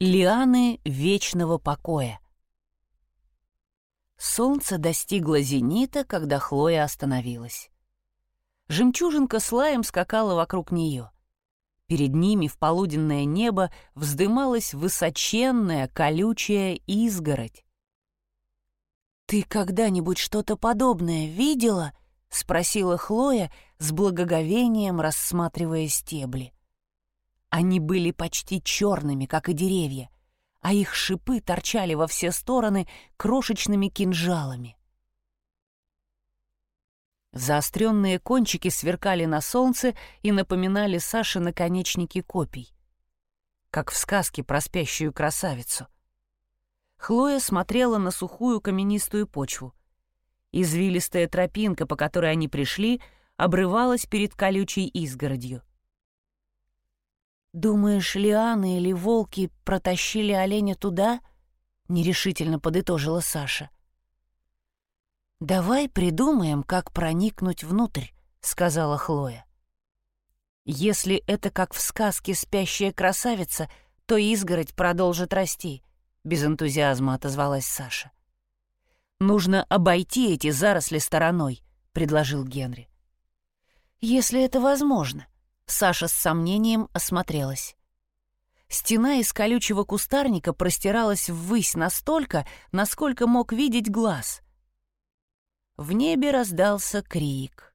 Лианы вечного покоя. Солнце достигло зенита, когда Хлоя остановилась. Жемчужинка с лаем скакала вокруг нее. Перед ними в полуденное небо вздымалась высоченная колючая изгородь. «Ты когда-нибудь что-то подобное видела?» — спросила Хлоя с благоговением, рассматривая стебли. Они были почти черными, как и деревья, а их шипы торчали во все стороны крошечными кинжалами. Заостренные кончики сверкали на солнце и напоминали Саше наконечники копий, как в сказке про спящую красавицу. Хлоя смотрела на сухую каменистую почву. Извилистая тропинка, по которой они пришли, обрывалась перед колючей изгородью. «Думаешь, лианы или волки протащили оленя туда?» — нерешительно подытожила Саша. «Давай придумаем, как проникнуть внутрь», — сказала Хлоя. «Если это как в сказке «Спящая красавица», то изгородь продолжит расти», — без энтузиазма отозвалась Саша. «Нужно обойти эти заросли стороной», — предложил Генри. «Если это возможно», Саша с сомнением осмотрелась. Стена из колючего кустарника простиралась ввысь настолько, насколько мог видеть глаз. В небе раздался крик.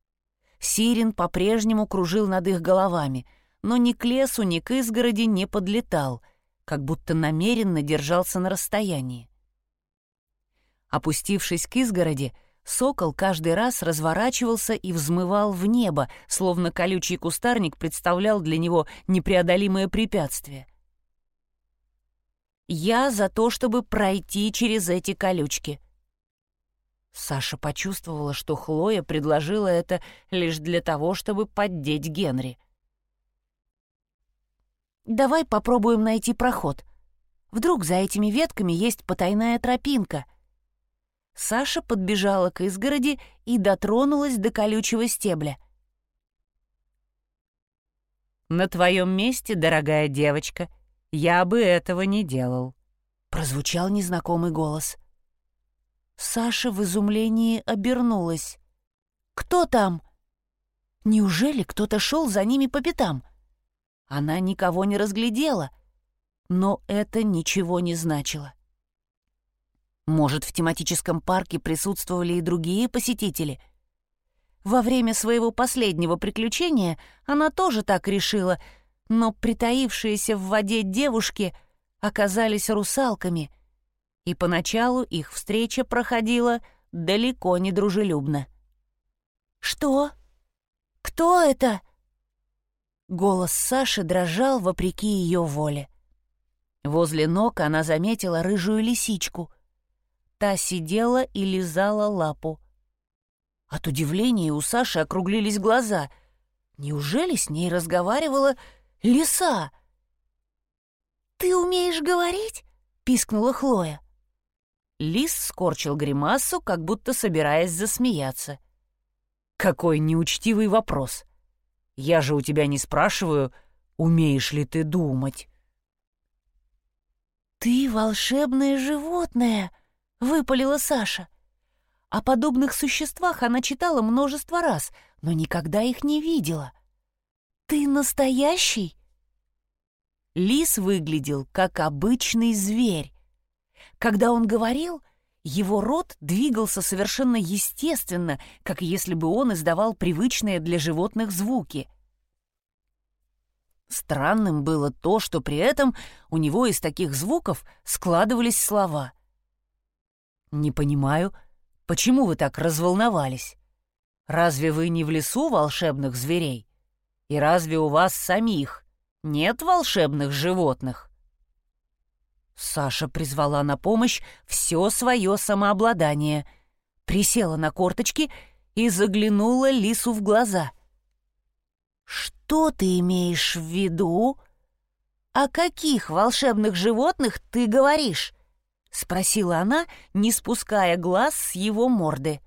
Сирен по-прежнему кружил над их головами, но ни к лесу, ни к изгороди не подлетал, как будто намеренно держался на расстоянии. Опустившись к изгороди, Сокол каждый раз разворачивался и взмывал в небо, словно колючий кустарник представлял для него непреодолимое препятствие. «Я за то, чтобы пройти через эти колючки». Саша почувствовала, что Хлоя предложила это лишь для того, чтобы поддеть Генри. «Давай попробуем найти проход. Вдруг за этими ветками есть потайная тропинка», Саша подбежала к изгороди и дотронулась до колючего стебля. «На твоем месте, дорогая девочка, я бы этого не делал», — прозвучал незнакомый голос. Саша в изумлении обернулась. «Кто там?» Неужели кто-то шел за ними по пятам? Она никого не разглядела, но это ничего не значило. Может, в тематическом парке присутствовали и другие посетители? Во время своего последнего приключения она тоже так решила, но притаившиеся в воде девушки оказались русалками, и поначалу их встреча проходила далеко не дружелюбно. «Что? Кто это?» Голос Саши дрожал вопреки ее воле. Возле ног она заметила рыжую лисичку — Та сидела и лизала лапу. От удивления у Саши округлились глаза. Неужели с ней разговаривала лиса? «Ты умеешь говорить?» — пискнула Хлоя. Лис скорчил гримасу, как будто собираясь засмеяться. «Какой неучтивый вопрос! Я же у тебя не спрашиваю, умеешь ли ты думать?» «Ты волшебное животное!» Выпалила Саша. О подобных существах она читала множество раз, но никогда их не видела. «Ты настоящий?» Лис выглядел как обычный зверь. Когда он говорил, его рот двигался совершенно естественно, как если бы он издавал привычные для животных звуки. Странным было то, что при этом у него из таких звуков складывались слова — «Не понимаю, почему вы так разволновались? Разве вы не в лесу волшебных зверей? И разве у вас самих нет волшебных животных?» Саша призвала на помощь все свое самообладание, присела на корточки и заглянула лису в глаза. «Что ты имеешь в виду? О каких волшебных животных ты говоришь?» — спросила она, не спуская глаз с его морды.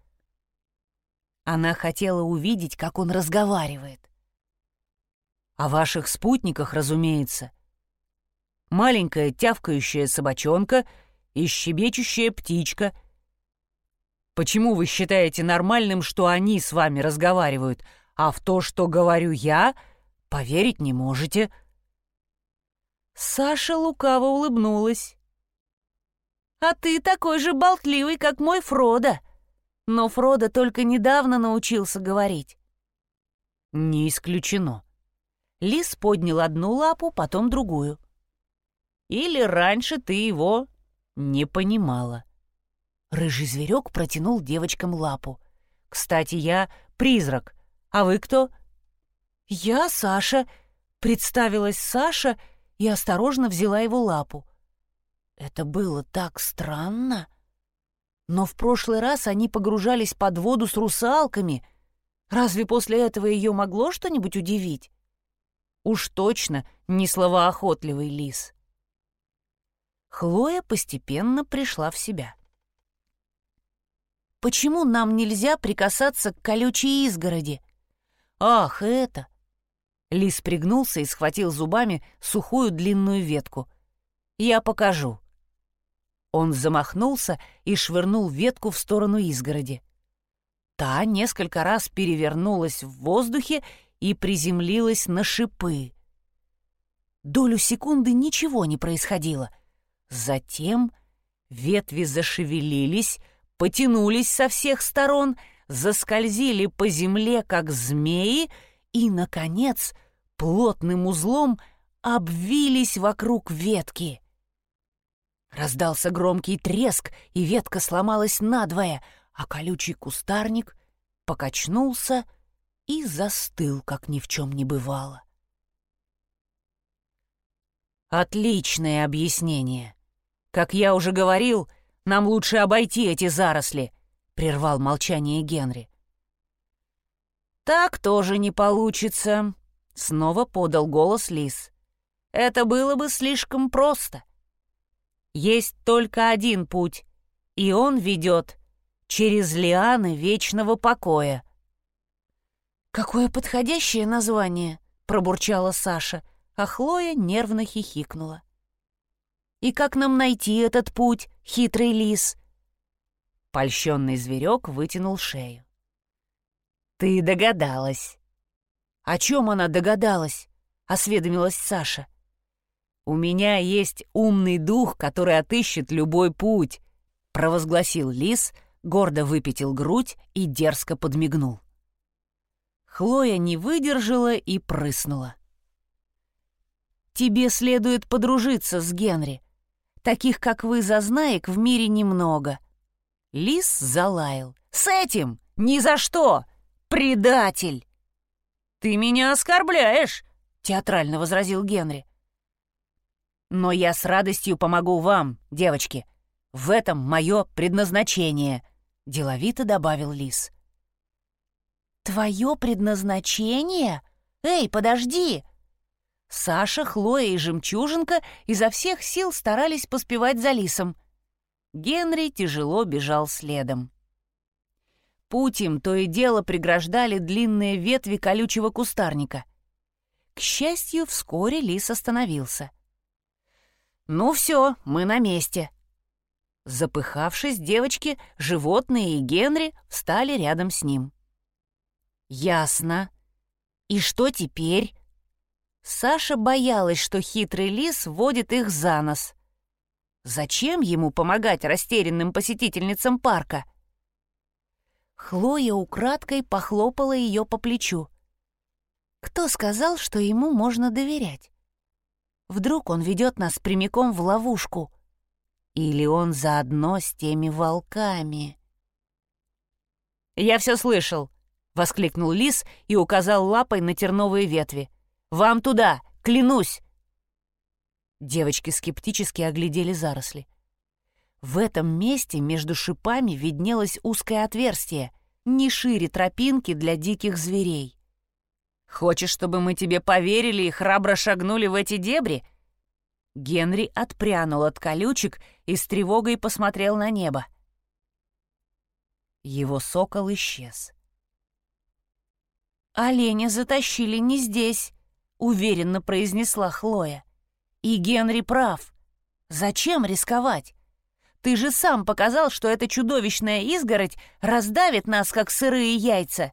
Она хотела увидеть, как он разговаривает. «О ваших спутниках, разумеется». маленькая тявкающая собачонка и щебечущая птичка. Почему вы считаете нормальным, что они с вами разговаривают, а в то, что говорю я, поверить не можете?» Саша лукаво улыбнулась. «А ты такой же болтливый, как мой Фродо. Но Фродо только недавно научился говорить». «Не исключено». Лис поднял одну лапу, потом другую. «Или раньше ты его не понимала». Рыжий зверек протянул девочкам лапу. «Кстати, я призрак. А вы кто?» «Я Саша», — представилась Саша и осторожно взяла его лапу. Это было так странно. Но в прошлый раз они погружались под воду с русалками. Разве после этого ее могло что-нибудь удивить? Уж точно не словоохотливый лис. Хлоя постепенно пришла в себя. «Почему нам нельзя прикасаться к колючей изгороди?» «Ах, это!» Лис пригнулся и схватил зубами сухую длинную ветку. «Я покажу». Он замахнулся и швырнул ветку в сторону изгороди. Та несколько раз перевернулась в воздухе и приземлилась на шипы. Долю секунды ничего не происходило. Затем ветви зашевелились, потянулись со всех сторон, заскользили по земле, как змеи, и, наконец, плотным узлом обвились вокруг ветки. Раздался громкий треск, и ветка сломалась надвое, а колючий кустарник покачнулся и застыл, как ни в чем не бывало. Отличное объяснение. Как я уже говорил, нам лучше обойти эти заросли, прервал молчание Генри. «Так тоже не получится», — снова подал голос Лис. «Это было бы слишком просто. Есть только один путь, и он ведет через лианы вечного покоя». «Какое подходящее название!» — пробурчала Саша, а Хлоя нервно хихикнула. «И как нам найти этот путь, хитрый лис?» Польщенный зверек вытянул шею. «Ты догадалась». «О чем она догадалась?» — осведомилась Саша. «У меня есть умный дух, который отыщет любой путь», — провозгласил лис, гордо выпятил грудь и дерзко подмигнул. Хлоя не выдержала и прыснула. «Тебе следует подружиться с Генри. Таких, как вы, зазнаек, в мире немного». Лис залаял. «С этим? Ни за что! «Предатель!» «Ты меня оскорбляешь!» — театрально возразил Генри. «Но я с радостью помогу вам, девочки. В этом мое предназначение», — деловито добавил Лис. «Твое предназначение? Эй, подожди!» Саша, Хлоя и Жемчужинка изо всех сил старались поспевать за Лисом. Генри тяжело бежал следом. Путь им то и дело преграждали длинные ветви колючего кустарника. К счастью, вскоре лис остановился. «Ну все, мы на месте». Запыхавшись, девочки, животные и Генри встали рядом с ним. «Ясно. И что теперь?» Саша боялась, что хитрый лис водит их за нос. Зачем ему помогать растерянным посетительницам парка? — Хлоя украдкой похлопала ее по плечу. Кто сказал, что ему можно доверять? Вдруг он ведет нас прямиком в ловушку? Или он заодно с теми волками? «Я все слышал!» — воскликнул лис и указал лапой на терновые ветви. «Вам туда! Клянусь!» Девочки скептически оглядели заросли. В этом месте между шипами виднелось узкое отверстие, не шире тропинки для диких зверей. «Хочешь, чтобы мы тебе поверили и храбро шагнули в эти дебри?» Генри отпрянул от колючек и с тревогой посмотрел на небо. Его сокол исчез. «Оленя затащили не здесь», — уверенно произнесла Хлоя. И Генри прав. Зачем рисковать? Ты же сам показал, что эта чудовищная изгородь раздавит нас, как сырые яйца.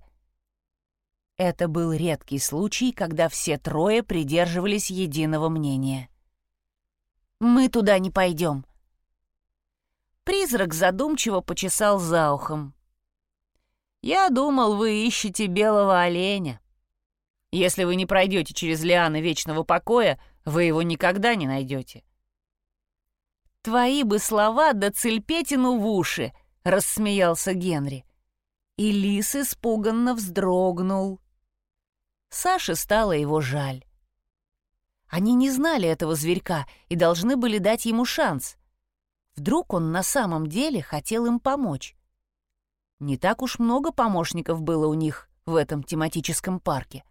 Это был редкий случай, когда все трое придерживались единого мнения. «Мы туда не пойдем». Призрак задумчиво почесал за ухом. «Я думал, вы ищете белого оленя. Если вы не пройдете через лианы вечного покоя, вы его никогда не найдете». «Твои бы слова да цельпетину в уши!» — рассмеялся Генри. И лис испуганно вздрогнул. Саше стало его жаль. Они не знали этого зверька и должны были дать ему шанс. Вдруг он на самом деле хотел им помочь. Не так уж много помощников было у них в этом тематическом парке.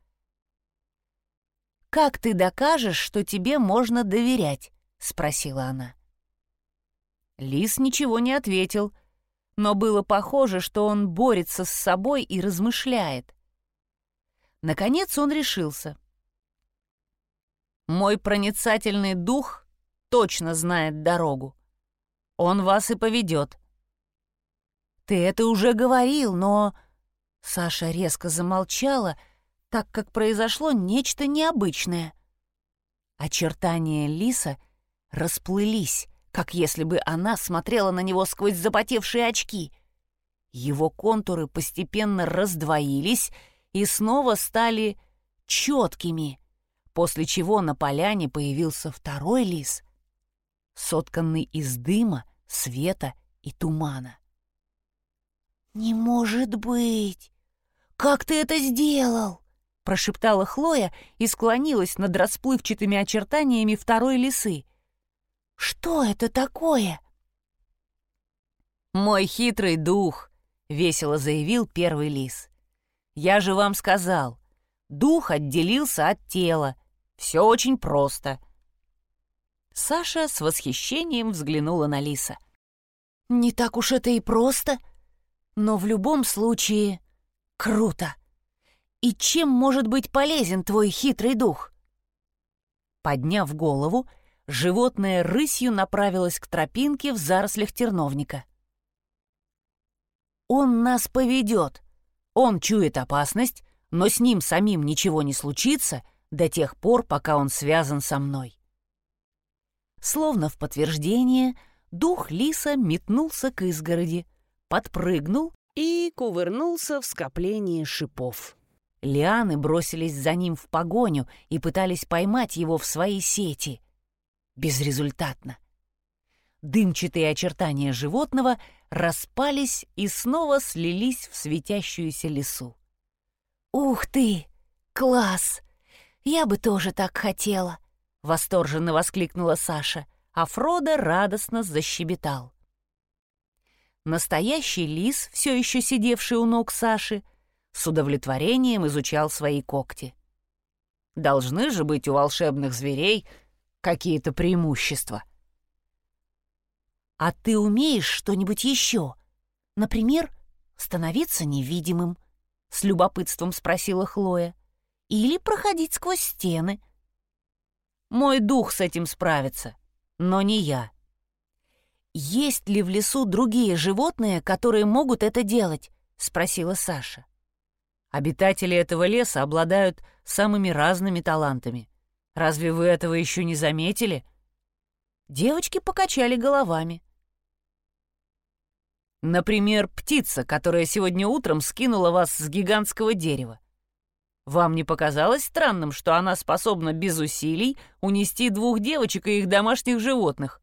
«Как ты докажешь, что тебе можно доверять?» — спросила она. Лис ничего не ответил, но было похоже, что он борется с собой и размышляет. Наконец он решился. «Мой проницательный дух точно знает дорогу. Он вас и поведет. «Ты это уже говорил, но...» Саша резко замолчала, так как произошло нечто необычное. Очертания лиса расплылись, как если бы она смотрела на него сквозь запотевшие очки. Его контуры постепенно раздвоились и снова стали четкими, после чего на поляне появился второй лис, сотканный из дыма, света и тумана. «Не может быть! Как ты это сделал?» — прошептала Хлоя и склонилась над расплывчатыми очертаниями второй лисы. «Что это такое?» «Мой хитрый дух», — весело заявил первый лис. «Я же вам сказал, дух отделился от тела. Все очень просто». Саша с восхищением взглянула на лиса. «Не так уж это и просто», но в любом случае круто. И чем может быть полезен твой хитрый дух? Подняв голову, животное рысью направилось к тропинке в зарослях терновника. Он нас поведет. Он чует опасность, но с ним самим ничего не случится до тех пор, пока он связан со мной. Словно в подтверждение, дух лиса метнулся к изгороди, подпрыгнул и кувырнулся в скоплении шипов. Лианы бросились за ним в погоню и пытались поймать его в свои сети. Безрезультатно. Дымчатые очертания животного распались и снова слились в светящуюся лесу. «Ух ты! Класс! Я бы тоже так хотела!» — восторженно воскликнула Саша, а Фродо радостно защебетал. Настоящий лис, все еще сидевший у ног Саши, с удовлетворением изучал свои когти. Должны же быть у волшебных зверей какие-то преимущества. «А ты умеешь что-нибудь еще? Например, становиться невидимым?» — с любопытством спросила Хлоя. «Или проходить сквозь стены?» «Мой дух с этим справится, но не я», «Есть ли в лесу другие животные, которые могут это делать?» — спросила Саша. «Обитатели этого леса обладают самыми разными талантами. Разве вы этого еще не заметили?» Девочки покачали головами. Например, птица, которая сегодня утром скинула вас с гигантского дерева. Вам не показалось странным, что она способна без усилий унести двух девочек и их домашних животных?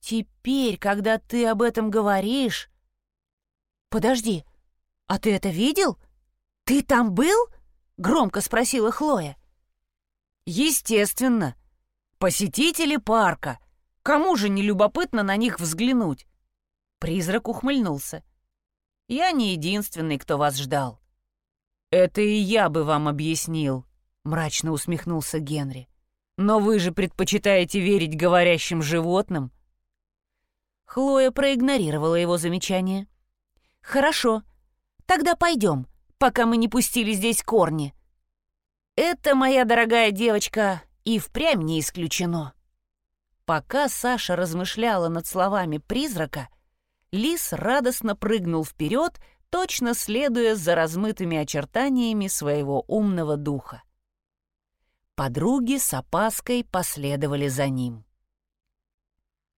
Теперь, когда ты об этом говоришь... Подожди, а ты это видел? Ты там был? Громко спросила Хлоя. Естественно. Посетители парка. Кому же не любопытно на них взглянуть? Призрак ухмыльнулся. Я не единственный, кто вас ждал. Это и я бы вам объяснил, мрачно усмехнулся Генри. Но вы же предпочитаете верить говорящим животным. Хлоя проигнорировала его замечание. «Хорошо, тогда пойдем, пока мы не пустили здесь корни. Это, моя дорогая девочка, И впрямь не исключено. Пока Саша размышляла над словами призрака, лис радостно прыгнул вперед, точно следуя за размытыми очертаниями своего умного духа. Подруги с опаской последовали за ним.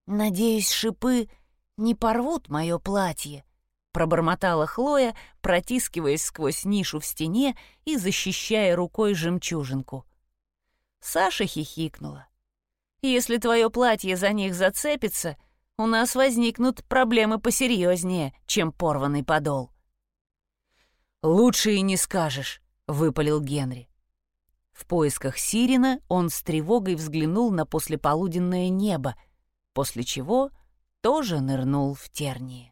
«Надеюсь, шипы не порвут мое платье», — пробормотала Хлоя, протискиваясь сквозь нишу в стене и защищая рукой жемчужинку. Саша хихикнула. «Если твое платье за них зацепится, у нас возникнут проблемы посерьезнее, чем порванный подол». «Лучше и не скажешь», — выпалил Генри. В поисках Сирина он с тревогой взглянул на послеполуденное небо, после чего тоже нырнул в тернии.